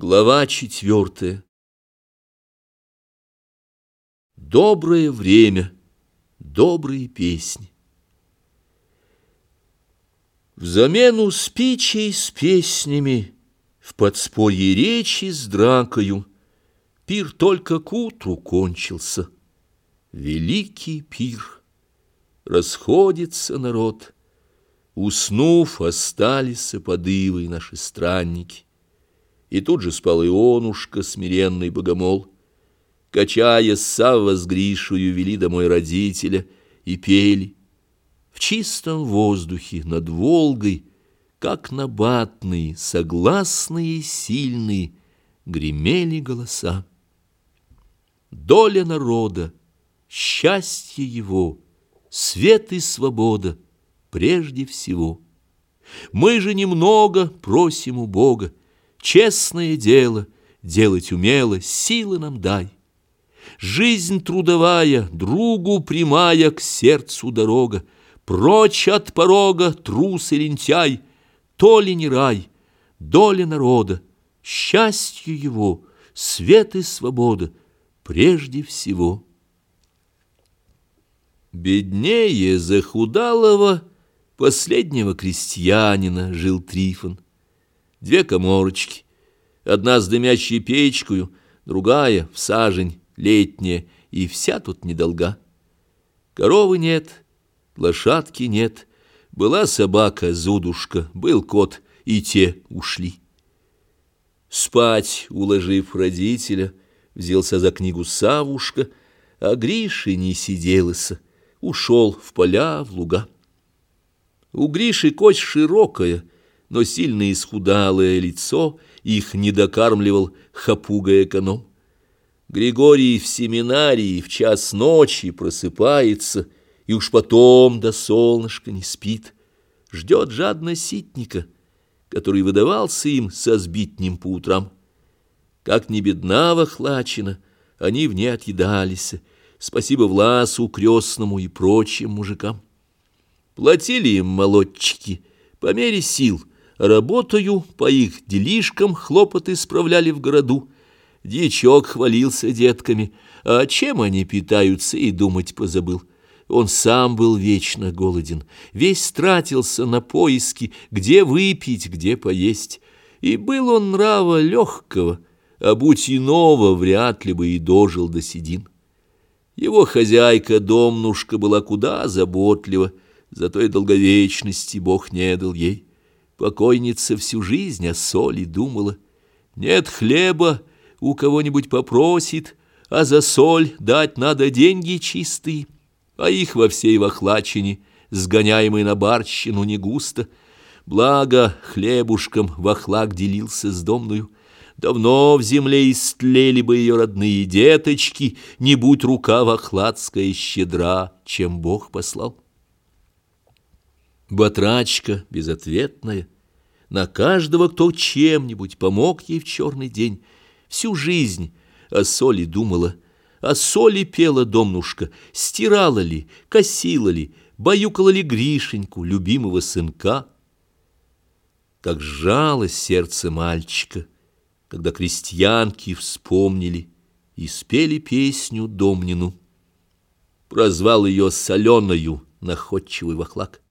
Глава четвертая. Доброе время, добрые песни. Взамену спичей с песнями, В подспорье речи с дракою, Пир только к утру кончился. Великий пир. Расходится народ. Уснув, остались подывы наши странники. И тут же спал Ионушка, смиренный богомол. Качая Савва с Гришою, вели домой родителя и пели. В чистом воздухе над Волгой, как набатные, согласные и сильные, гремели голоса. Доля народа, счастье его, свет и свобода прежде всего. Мы же немного просим у Бога, Честное дело делать умело, силы нам дай. Жизнь трудовая, другу прямая, к сердцу дорога. Прочь от порога, трус и лентяй, то ли не рай, доля народа, счастье его, свет и свобода прежде всего. Беднее захудалого последнего крестьянина жил Трифон две коморочки, одна с дымящей печкою, другая в сажень, летняя, и вся тут недолга. Коровы нет, лошадки нет, была собака, зудушка, был кот, и те ушли. Спать, уложив родителя, взялся за книгу Савушка, а Гриши не сиделась, ушел в поля, в луга. У Гриши кость широкая — но сильно исхудалое лицо их не докармливал хапуга эконом. Григорий в семинарии в час ночи просыпается и уж потом до солнышка не спит, ждет жадно ситника, который выдавался им со сбитнем по утрам. Как не бедна вохлачина, они в ней отъедались, спасибо Власу, крестному и прочим мужикам. Платили им молодчики по мере сил — Работаю, по их делишкам хлопоты справляли в городу. Дьячок хвалился детками, а чем они питаются, и думать позабыл. Он сам был вечно голоден, весь тратился на поиски, где выпить, где поесть. И был он нрава легкого, а будь иного, вряд ли бы и дожил до седин. Его хозяйка, домнушка, была куда заботлива, зато и долговечности Бог не дал ей. Покойница всю жизнь о соли думала. Нет хлеба, у кого-нибудь попросит, а за соль дать надо деньги чистые, а их во всей вохлачине, сгоняемой на барщину, не густо. Благо хлебушком вохлак делился с домную. Давно в земле истлели бы ее родные деточки, не будь рука вохладская щедра, чем Бог послал. Батрачка безответная, на каждого, кто чем-нибудь помог ей в черный день, всю жизнь о соли думала, о соли пела домнушка, стирала ли, косила ли, баюкала ли Гришеньку, любимого сынка. Как сжалось сердце мальчика, когда крестьянки вспомнили и спели песню Домнину. Прозвал ее соленою находчивый вахлак.